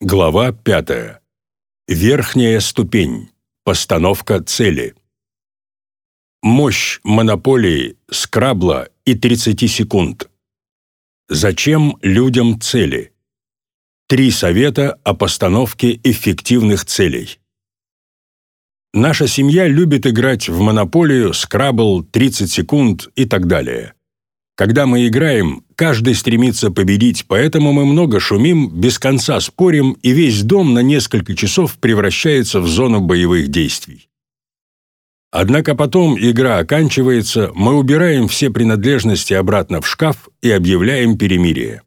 Глава 5. Верхняя ступень. Постановка цели. Мощь монополии, скрабла и 30 секунд. Зачем людям цели? Три совета о постановке эффективных целей. Наша семья любит играть в монополию, скрабл, 30 секунд и так далее. Когда мы играем, каждый стремится победить, поэтому мы много шумим, без конца спорим, и весь дом на несколько часов превращается в зону боевых действий. Однако потом игра оканчивается, мы убираем все принадлежности обратно в шкаф и объявляем перемирие.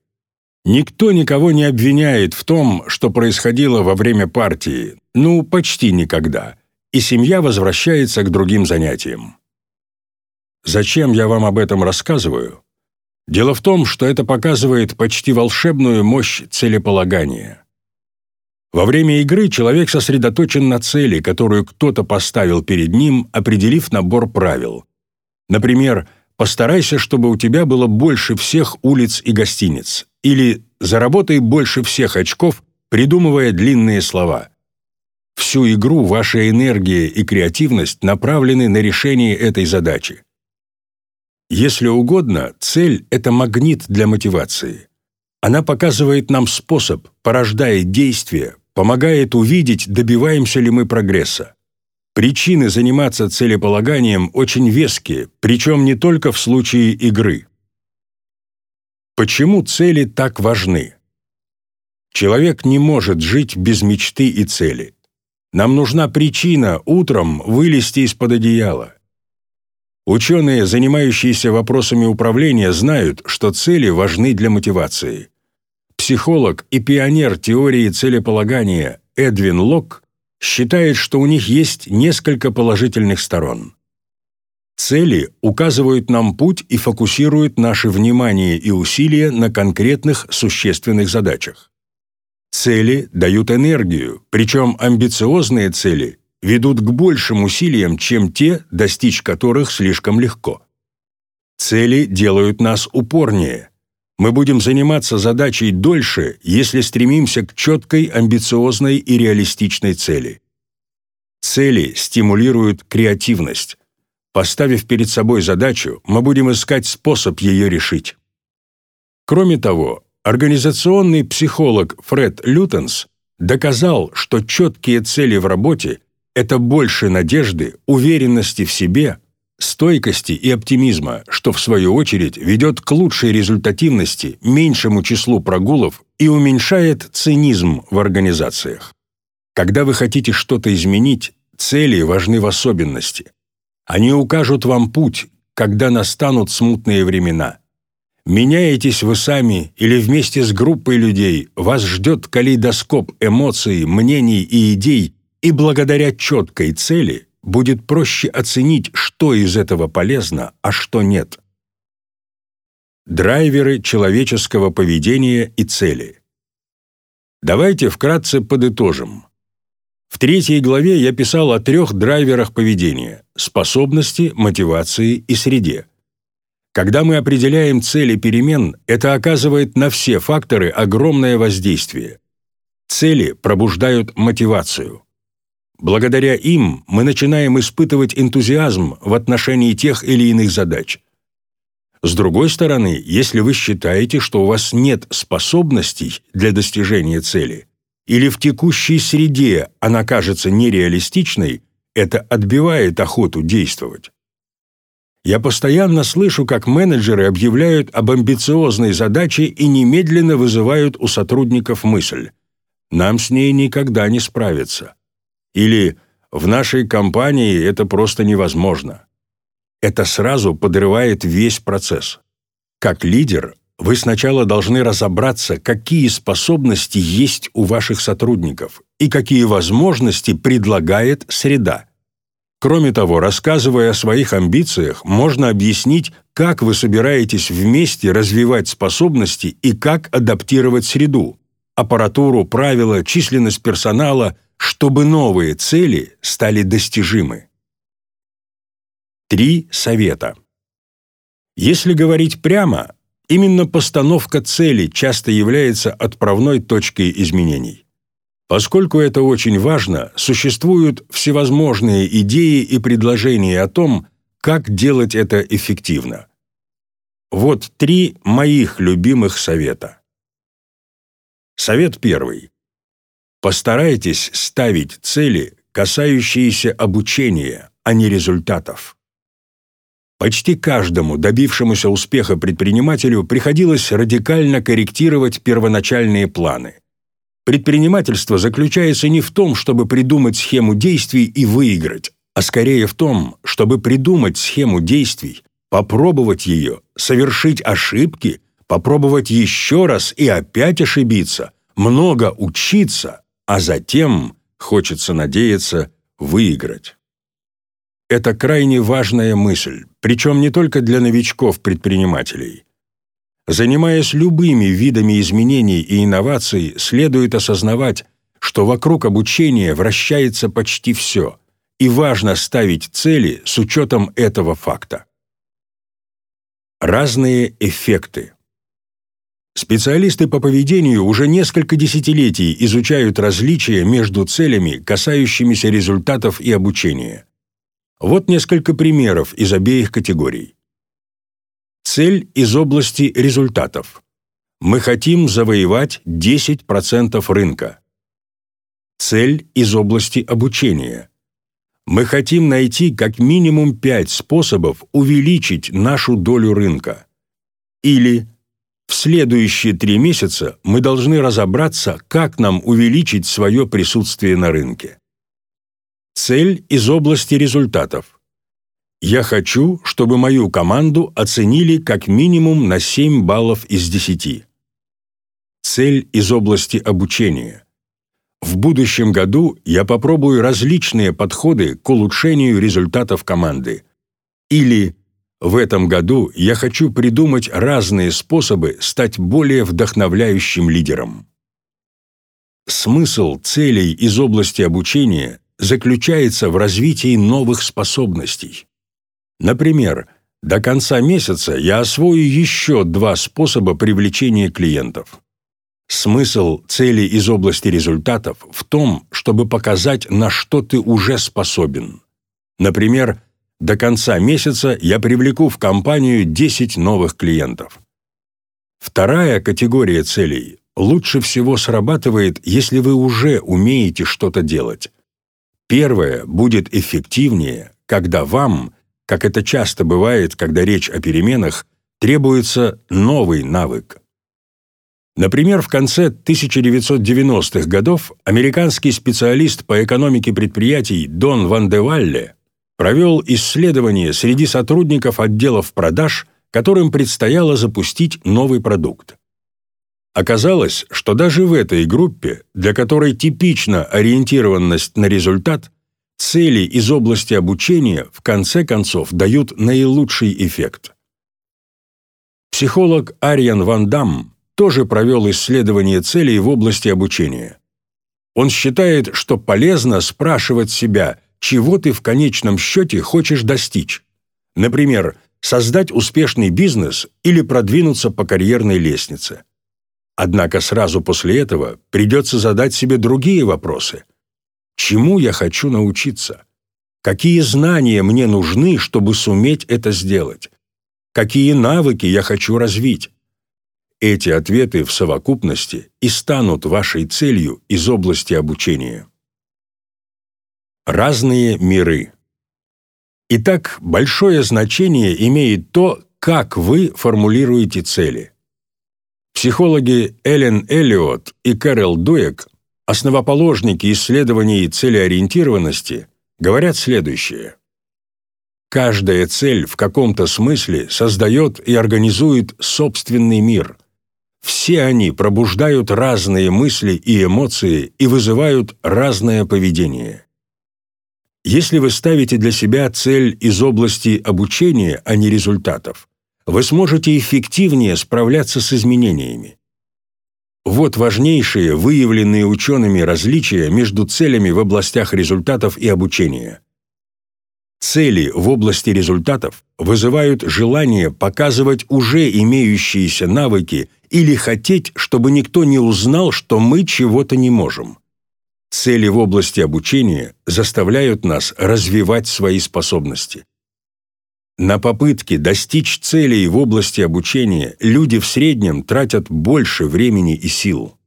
Никто никого не обвиняет в том, что происходило во время партии, ну, почти никогда, и семья возвращается к другим занятиям. Зачем я вам об этом рассказываю? Дело в том, что это показывает почти волшебную мощь целеполагания. Во время игры человек сосредоточен на цели, которую кто-то поставил перед ним, определив набор правил. Например, постарайся, чтобы у тебя было больше всех улиц и гостиниц, или заработай больше всех очков, придумывая длинные слова. Всю игру ваша энергия и креативность направлены на решение этой задачи. Если угодно, цель — это магнит для мотивации. Она показывает нам способ, порождает действие, помогает увидеть, добиваемся ли мы прогресса. Причины заниматься целеполаганием очень веские, причем не только в случае игры. Почему цели так важны? Человек не может жить без мечты и цели. Нам нужна причина утром вылезти из-под одеяла. Ученые, занимающиеся вопросами управления, знают, что цели важны для мотивации. Психолог и пионер теории целеполагания Эдвин Лок считает, что у них есть несколько положительных сторон. Цели указывают нам путь и фокусируют наше внимание и усилия на конкретных существенных задачах. Цели дают энергию, причем амбициозные цели ведут к большим усилиям, чем те, достичь которых слишком легко. Цели делают нас упорнее. Мы будем заниматься задачей дольше, если стремимся к четкой, амбициозной и реалистичной цели. Цели стимулируют креативность. Поставив перед собой задачу, мы будем искать способ ее решить. Кроме того, организационный психолог Фред Лютенс доказал, что четкие цели в работе это больше надежды, уверенности в себе, стойкости и оптимизма, что в свою очередь ведет к лучшей результативности, меньшему числу прогулов и уменьшает цинизм в организациях. Когда вы хотите что-то изменить, цели важны в особенности. Они укажут вам путь, когда настанут смутные времена. Меняетесь вы сами или вместе с группой людей, вас ждет калейдоскоп эмоций, мнений и идей, и благодаря четкой цели будет проще оценить, что из этого полезно, а что нет. Драйверы человеческого поведения и цели. Давайте вкратце подытожим. В третьей главе я писал о трех драйверах поведения – способности, мотивации и среде. Когда мы определяем цели перемен, это оказывает на все факторы огромное воздействие. Цели пробуждают мотивацию. Благодаря им мы начинаем испытывать энтузиазм в отношении тех или иных задач. С другой стороны, если вы считаете, что у вас нет способностей для достижения цели, или в текущей среде она кажется нереалистичной, это отбивает охоту действовать. Я постоянно слышу, как менеджеры объявляют об амбициозной задаче и немедленно вызывают у сотрудников мысль «нам с ней никогда не справиться». Или «в нашей компании это просто невозможно». Это сразу подрывает весь процесс. Как лидер, вы сначала должны разобраться, какие способности есть у ваших сотрудников и какие возможности предлагает среда. Кроме того, рассказывая о своих амбициях, можно объяснить, как вы собираетесь вместе развивать способности и как адаптировать среду, аппаратуру, правила, численность персонала – чтобы новые цели стали достижимы. Три совета. Если говорить прямо, именно постановка цели часто является отправной точкой изменений. Поскольку это очень важно, существуют всевозможные идеи и предложения о том, как делать это эффективно. Вот три моих любимых совета. Совет первый. Постарайтесь ставить цели, касающиеся обучения, а не результатов. Почти каждому добившемуся успеха предпринимателю приходилось радикально корректировать первоначальные планы. Предпринимательство заключается не в том, чтобы придумать схему действий и выиграть, а скорее в том, чтобы придумать схему действий, попробовать ее, совершить ошибки, попробовать еще раз и опять ошибиться, много учиться, а затем, хочется надеяться, выиграть. Это крайне важная мысль, причем не только для новичков-предпринимателей – Занимаясь любыми видами изменений и инноваций, следует осознавать, что вокруг обучения вращается почти все, и важно ставить цели с учетом этого факта. Разные эффекты. Специалисты по поведению уже несколько десятилетий изучают различия между целями, касающимися результатов и обучения. Вот несколько примеров из обеих категорий. Цель из области результатов. Мы хотим завоевать 10% рынка. Цель из области обучения. Мы хотим найти как минимум 5 способов увеличить нашу долю рынка. Или в следующие три месяца мы должны разобраться, как нам увеличить свое присутствие на рынке. Цель из области результатов. Я хочу, чтобы мою команду оценили как минимум на 7 баллов из 10. Цель из области обучения. В будущем году я попробую различные подходы к улучшению результатов команды. Или в этом году я хочу придумать разные способы стать более вдохновляющим лидером. Смысл целей из области обучения заключается в развитии новых способностей. Например, до конца месяца я освою еще два способа привлечения клиентов. Смысл цели из области результатов в том, чтобы показать, на что ты уже способен. Например, до конца месяца я привлеку в компанию 10 новых клиентов. Вторая категория целей лучше всего срабатывает, если вы уже умеете что-то делать. Первая будет эффективнее, когда вам – как это часто бывает, когда речь о переменах, требуется новый навык. Например, в конце 1990-х годов американский специалист по экономике предприятий Дон Ван де Валле провел исследование среди сотрудников отделов продаж, которым предстояло запустить новый продукт. Оказалось, что даже в этой группе, для которой типична ориентированность на результат, цели из области обучения в конце концов дают наилучший эффект. Психолог Ариан Ван Дам тоже провел исследование целей в области обучения. Он считает, что полезно спрашивать себя, чего ты в конечном счете хочешь достичь. Например, создать успешный бизнес или продвинуться по карьерной лестнице. Однако сразу после этого придется задать себе другие вопросы – Чему я хочу научиться? Какие знания мне нужны, чтобы суметь это сделать? Какие навыки я хочу развить? Эти ответы в совокупности и станут вашей целью из области обучения. Разные миры. Итак, большое значение имеет то, как вы формулируете цели. Психологи Эллен Эллиот и Кэрол Дуэк основоположники исследований целеориентированности говорят следующее. Каждая цель в каком-то смысле создает и организует собственный мир. Все они пробуждают разные мысли и эмоции и вызывают разное поведение. Если вы ставите для себя цель из области обучения, а не результатов, вы сможете эффективнее справляться с изменениями. Вот важнейшие выявленные учеными различия между целями в областях результатов и обучения. Цели в области результатов вызывают желание показывать уже имеющиеся навыки или хотеть, чтобы никто не узнал, что мы чего-то не можем. Цели в области обучения заставляют нас развивать свои способности. На попытки достичь целей в области обучения люди в среднем тратят больше времени и сил.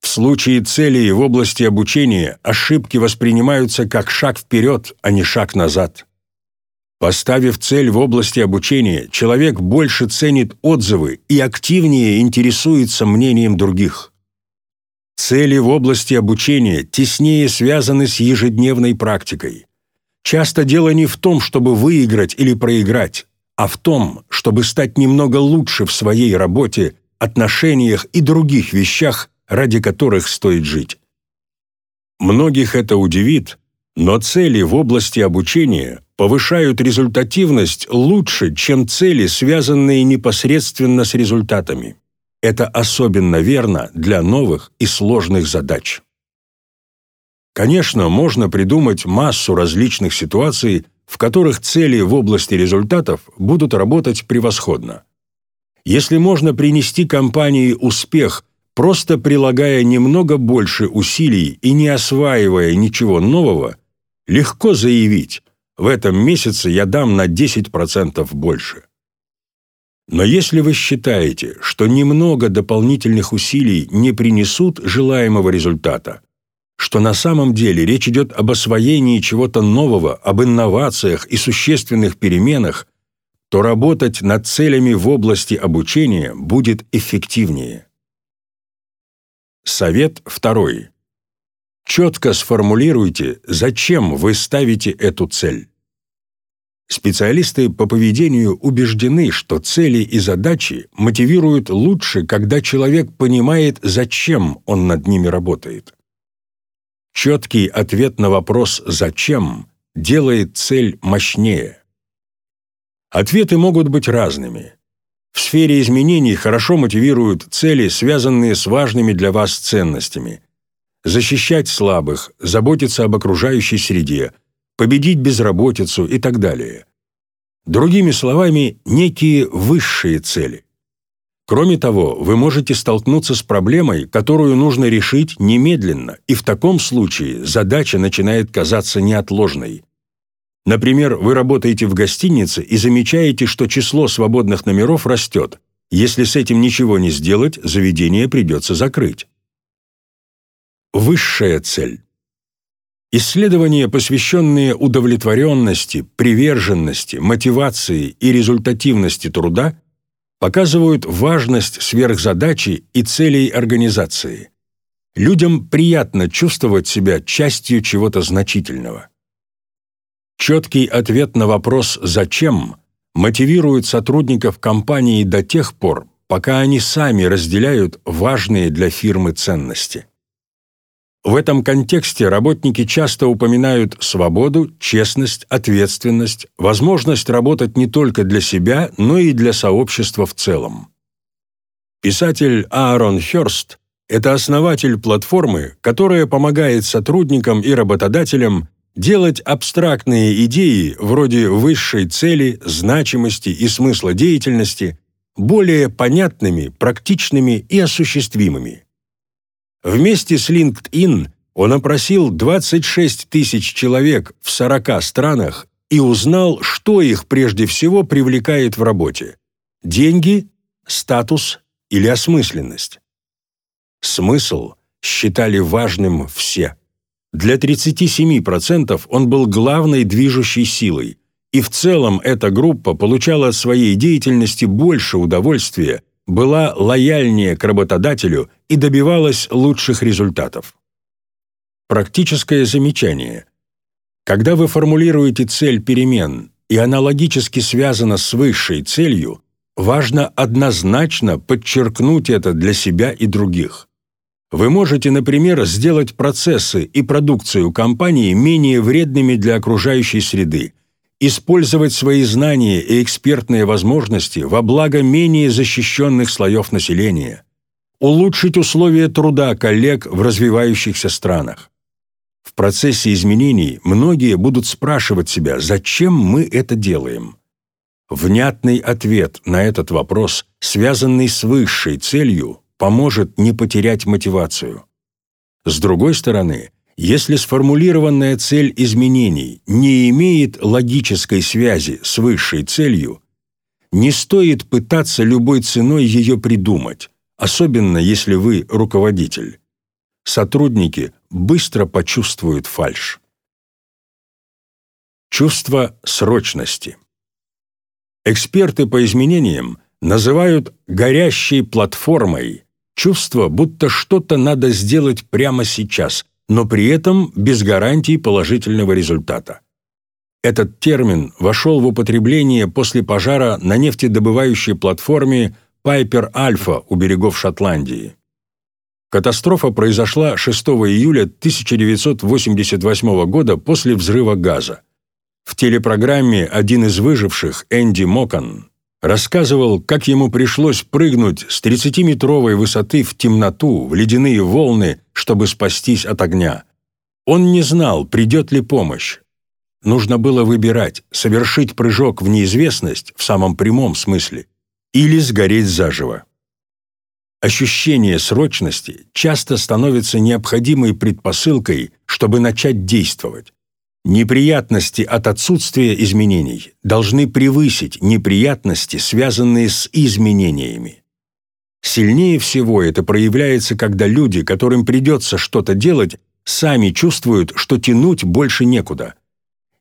В случае целей в области обучения ошибки воспринимаются как шаг вперед, а не шаг назад. Поставив цель в области обучения, человек больше ценит отзывы и активнее интересуется мнением других. Цели в области обучения теснее связаны с ежедневной практикой. Часто дело не в том, чтобы выиграть или проиграть, а в том, чтобы стать немного лучше в своей работе, отношениях и других вещах, ради которых стоит жить. Многих это удивит, но цели в области обучения повышают результативность лучше, чем цели, связанные непосредственно с результатами. Это особенно верно для новых и сложных задач. Конечно, можно придумать массу различных ситуаций, в которых цели в области результатов будут работать превосходно. Если можно принести компании успех, просто прилагая немного больше усилий и не осваивая ничего нового, легко заявить «в этом месяце я дам на 10% больше». Но если вы считаете, что немного дополнительных усилий не принесут желаемого результата, что на самом деле речь идет об освоении чего-то нового, об инновациях и существенных переменах, то работать над целями в области обучения будет эффективнее. Совет второй. Четко сформулируйте, зачем вы ставите эту цель. Специалисты по поведению убеждены, что цели и задачи мотивируют лучше, когда человек понимает, зачем он над ними работает. Четкий ответ на вопрос «зачем» делает цель мощнее. Ответы могут быть разными. В сфере изменений хорошо мотивируют цели, связанные с важными для вас ценностями. Защищать слабых, заботиться об окружающей среде – победить безработицу и так далее. Другими словами, некие высшие цели. Кроме того, вы можете столкнуться с проблемой, которую нужно решить немедленно, и в таком случае задача начинает казаться неотложной. Например, вы работаете в гостинице и замечаете, что число свободных номеров растет. Если с этим ничего не сделать, заведение придется закрыть. Высшая цель. Исследования, посвященные удовлетворенности, приверженности, мотивации и результативности труда, показывают важность сверхзадачи и целей организации. Людям приятно чувствовать себя частью чего-то значительного. Четкий ответ на вопрос «зачем» мотивирует сотрудников компании до тех пор, пока они сами разделяют важные для фирмы ценности. В этом контексте работники часто упоминают свободу, честность, ответственность, возможность работать не только для себя, но и для сообщества в целом. Писатель Аарон Хёрст – это основатель платформы, которая помогает сотрудникам и работодателям делать абстрактные идеи вроде высшей цели, значимости и смысла деятельности более понятными, практичными и осуществимыми. Вместе с LinkedIn он опросил 26 тысяч человек в 40 странах и узнал, что их прежде всего привлекает в работе – деньги, статус или осмысленность. Смысл считали важным все. Для 37% он был главной движущей силой, и в целом эта группа получала от своей деятельности больше удовольствия, была лояльнее к работодателю и добивалась лучших результатов. Практическое замечание. Когда вы формулируете цель перемен и аналогически связана с высшей целью, важно однозначно подчеркнуть это для себя и других. Вы можете, например, сделать процессы и продукцию компании менее вредными для окружающей среды, использовать свои знания и экспертные возможности во благо менее защищенных слоев населения, улучшить условия труда коллег в развивающихся странах. В процессе изменений многие будут спрашивать себя, зачем мы это делаем. Внятный ответ на этот вопрос, связанный с высшей целью, поможет не потерять мотивацию. С другой стороны, если сформулированная цель изменений не имеет логической связи с высшей целью, не стоит пытаться любой ценой ее придумать, особенно если вы руководитель. Сотрудники быстро почувствуют фальшь. Чувство срочности. Эксперты по изменениям называют горящей платформой чувство, будто что-то надо сделать прямо сейчас, но при этом без гарантии положительного результата. Этот термин вошел в употребление после пожара на нефтедобывающей платформе Пайпер Альфа у берегов Шотландии. Катастрофа произошла 6 июля 1988 года после взрыва газа. В телепрограмме один из выживших, Энди Мокан, рассказывал, как ему пришлось прыгнуть с 30-метровой высоты в темноту, в ледяные волны, чтобы спастись от огня. Он не знал, придет ли помощь. Нужно было выбирать, совершить прыжок в неизвестность в самом прямом смысле или сгореть заживо. Ощущение срочности часто становится необходимой предпосылкой, чтобы начать действовать. Неприятности от отсутствия изменений должны превысить неприятности, связанные с изменениями. Сильнее всего это проявляется, когда люди, которым придется что-то делать, сами чувствуют, что тянуть больше некуда.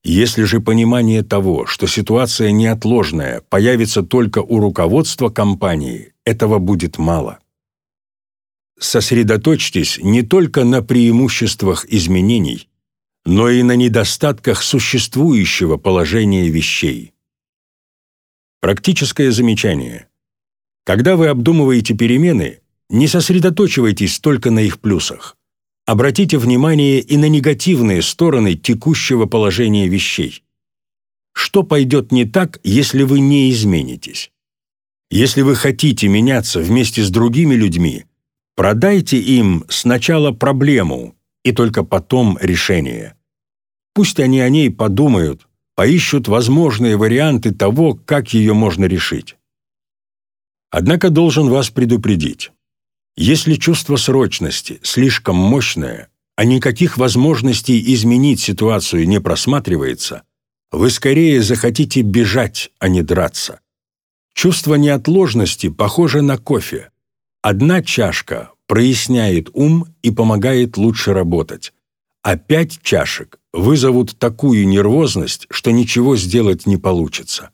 Если же понимание того, что ситуация неотложная, появится только у руководства компании, этого будет мало. Сосредоточьтесь не только на преимуществах изменений, но и на недостатках существующего положения вещей. Практическое замечание. Когда вы обдумываете перемены, не сосредоточивайтесь только на их плюсах. Обратите внимание и на негативные стороны текущего положения вещей. Что пойдет не так, если вы не изменитесь? Если вы хотите меняться вместе с другими людьми, продайте им сначала проблему и только потом решение. Пусть они о ней подумают, поищут возможные варианты того, как ее можно решить. Однако должен вас предупредить. Если чувство срочности слишком мощное, а никаких возможностей изменить ситуацию не просматривается, вы скорее захотите бежать, а не драться. Чувство неотложности похоже на кофе. Одна чашка проясняет ум и помогает лучше работать, а пять чашек вызовут такую нервозность, что ничего сделать не получится.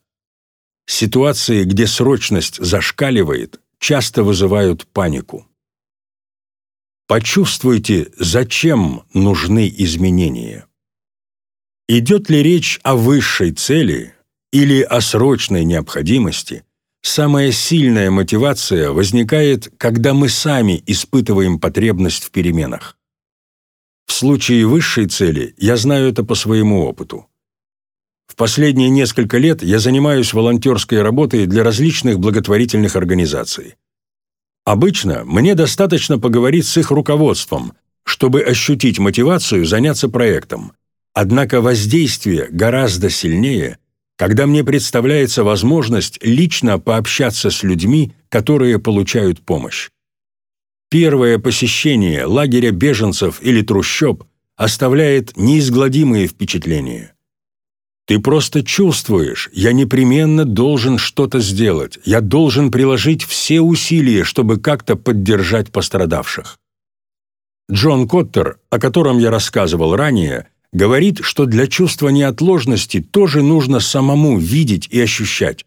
Ситуации, где срочность зашкаливает, часто вызывают панику. Почувствуйте, зачем нужны изменения. Идет ли речь о высшей цели или о срочной необходимости, самая сильная мотивация возникает, когда мы сами испытываем потребность в переменах. В случае высшей цели я знаю это по своему опыту. В последние несколько лет я занимаюсь волонтерской работой для различных благотворительных организаций. Обычно мне достаточно поговорить с их руководством, чтобы ощутить мотивацию заняться проектом. Однако воздействие гораздо сильнее, когда мне представляется возможность лично пообщаться с людьми, которые получают помощь. Первое посещение лагеря беженцев или трущоб оставляет неизгладимые впечатления. Ты просто чувствуешь, я непременно должен что-то сделать, я должен приложить все усилия, чтобы как-то поддержать пострадавших. Джон Коттер, о котором я рассказывал ранее, говорит, что для чувства неотложности тоже нужно самому видеть и ощущать.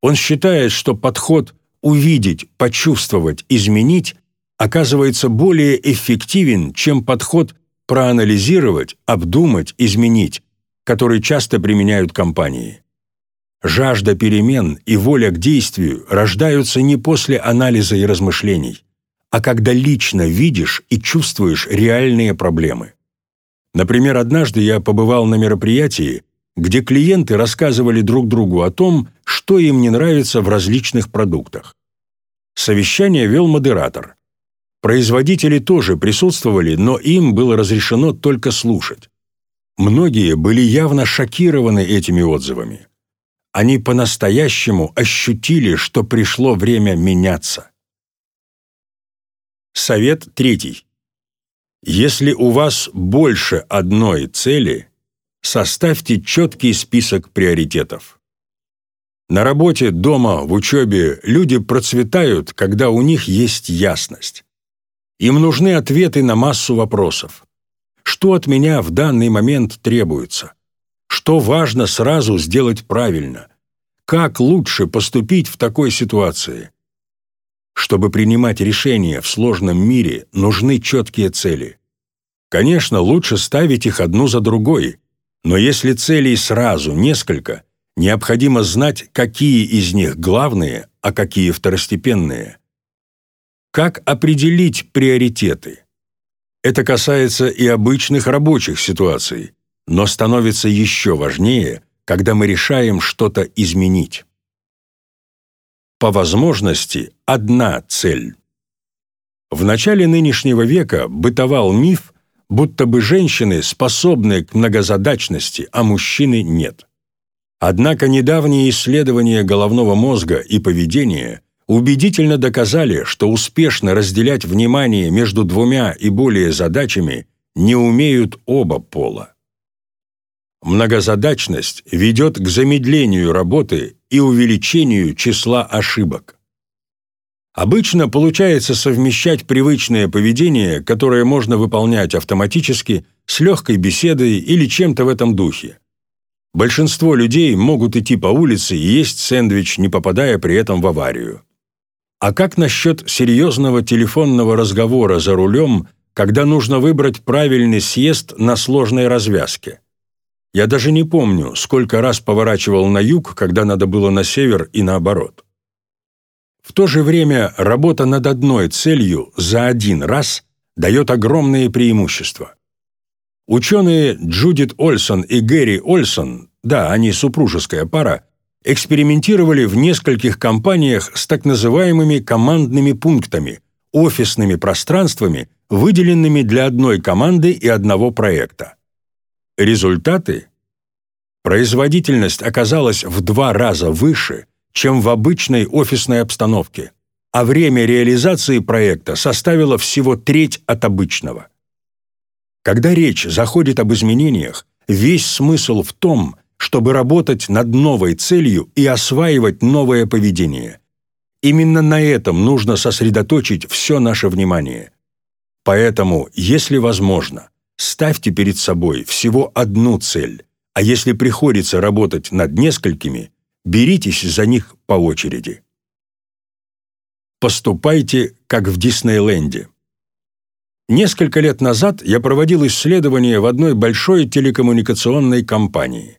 Он считает, что подход «увидеть, почувствовать, изменить» оказывается более эффективен, чем подход проанализировать, обдумать, изменить, который часто применяют компании. Жажда перемен и воля к действию рождаются не после анализа и размышлений, а когда лично видишь и чувствуешь реальные проблемы. Например, однажды я побывал на мероприятии, где клиенты рассказывали друг другу о том, что им не нравится в различных продуктах. Совещание вел модератор. Производители тоже присутствовали, но им было разрешено только слушать. Многие были явно шокированы этими отзывами. Они по-настоящему ощутили, что пришло время меняться. Совет третий. Если у вас больше одной цели, составьте четкий список приоритетов. На работе, дома, в учебе люди процветают, когда у них есть ясность. Им нужны ответы на массу вопросов. Что от меня в данный момент требуется? Что важно сразу сделать правильно? Как лучше поступить в такой ситуации? Чтобы принимать решения в сложном мире, нужны четкие цели. Конечно, лучше ставить их одну за другой, но если целей сразу несколько, необходимо знать, какие из них главные, а какие второстепенные. Как определить приоритеты? Это касается и обычных рабочих ситуаций, но становится еще важнее, когда мы решаем что-то изменить. По возможности одна цель. В начале нынешнего века бытовал миф, будто бы женщины способны к многозадачности, а мужчины нет. Однако недавние исследования головного мозга и поведения убедительно доказали, что успешно разделять внимание между двумя и более задачами не умеют оба пола. Многозадачность ведет к замедлению работы и увеличению числа ошибок. Обычно получается совмещать привычное поведение, которое можно выполнять автоматически, с легкой беседой или чем-то в этом духе. Большинство людей могут идти по улице и есть сэндвич, не попадая при этом в аварию. А как насчет серьезного телефонного разговора за рулем, когда нужно выбрать правильный съезд на сложной развязке? Я даже не помню, сколько раз поворачивал на юг, когда надо было на север и наоборот. В то же время работа над одной целью за один раз дает огромные преимущества. Ученые Джудит Ольсон и Гэри Ольсон, да, они супружеская пара, экспериментировали в нескольких компаниях с так называемыми командными пунктами, офисными пространствами, выделенными для одной команды и одного проекта. Результаты? Производительность оказалась в два раза выше – чем в обычной офисной обстановке, а время реализации проекта составило всего треть от обычного. Когда речь заходит об изменениях, весь смысл в том, чтобы работать над новой целью и осваивать новое поведение. Именно на этом нужно сосредоточить все наше внимание. Поэтому, если возможно, ставьте перед собой всего одну цель, а если приходится работать над несколькими, беритесь за них по очереди. Поступайте, как в Диснейленде. Несколько лет назад я проводил исследование в одной большой телекоммуникационной компании.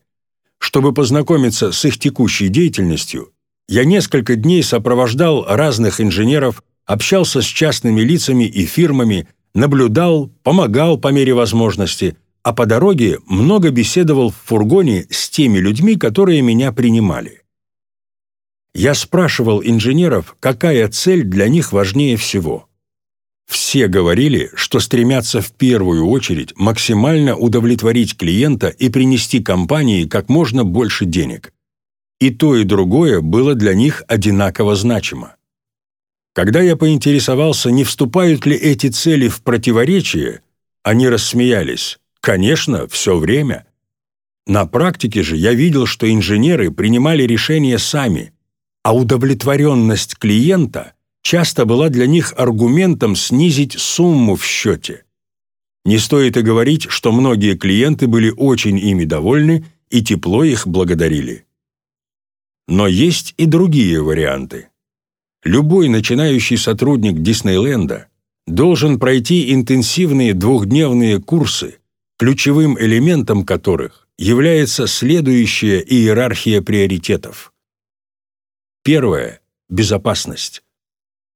Чтобы познакомиться с их текущей деятельностью, я несколько дней сопровождал разных инженеров, общался с частными лицами и фирмами, наблюдал, помогал по мере возможности, а по дороге много беседовал в фургоне с теми людьми, которые меня принимали. Я спрашивал инженеров, какая цель для них важнее всего. Все говорили, что стремятся в первую очередь максимально удовлетворить клиента и принести компании как можно больше денег. И то, и другое было для них одинаково значимо. Когда я поинтересовался, не вступают ли эти цели в противоречие, они рассмеялись. Конечно, все время. На практике же я видел, что инженеры принимали решения сами, а удовлетворенность клиента часто была для них аргументом снизить сумму в счете. Не стоит и говорить, что многие клиенты были очень ими довольны и тепло их благодарили. Но есть и другие варианты. Любой начинающий сотрудник Диснейленда должен пройти интенсивные двухдневные курсы, ключевым элементом которых является следующая иерархия приоритетов. Первое – безопасность.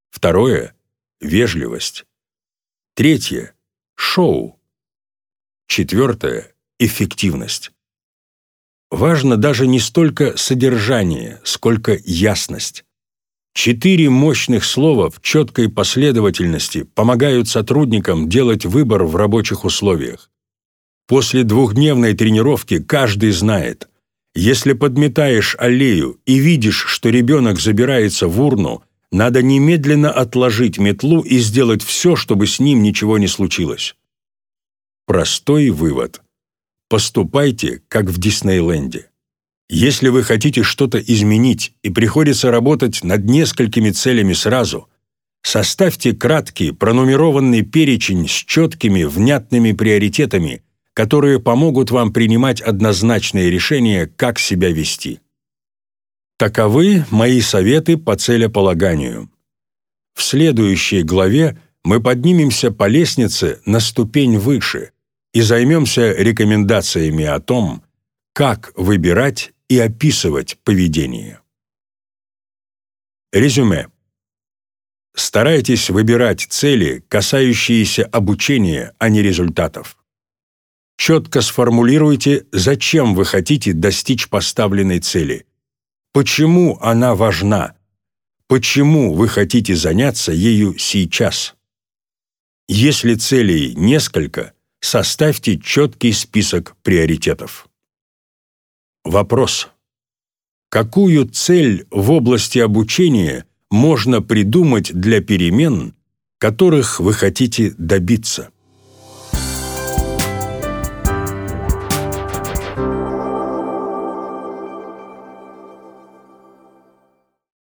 Второе – вежливость. Третье – шоу. Четвертое – эффективность. Важно даже не столько содержание, сколько ясность. Четыре мощных слова в четкой последовательности помогают сотрудникам делать выбор в рабочих условиях. После двухдневной тренировки каждый знает, если подметаешь аллею и видишь, что ребенок забирается в урну, надо немедленно отложить метлу и сделать все, чтобы с ним ничего не случилось. Простой вывод. Поступайте, как в Диснейленде. Если вы хотите что-то изменить и приходится работать над несколькими целями сразу, составьте краткий пронумерованный перечень с четкими, внятными приоритетами, которые помогут вам принимать однозначные решения, как себя вести. Таковы мои советы по целеполаганию. В следующей главе мы поднимемся по лестнице на ступень выше и займемся рекомендациями о том, как выбирать и описывать поведение. Резюме. Старайтесь выбирать цели, касающиеся обучения, а не результатов. Четко сформулируйте, зачем вы хотите достичь поставленной цели, почему она важна, почему вы хотите заняться ею сейчас. Если целей несколько, составьте четкий список приоритетов. Вопрос. Какую цель в области обучения можно придумать для перемен, которых вы хотите добиться?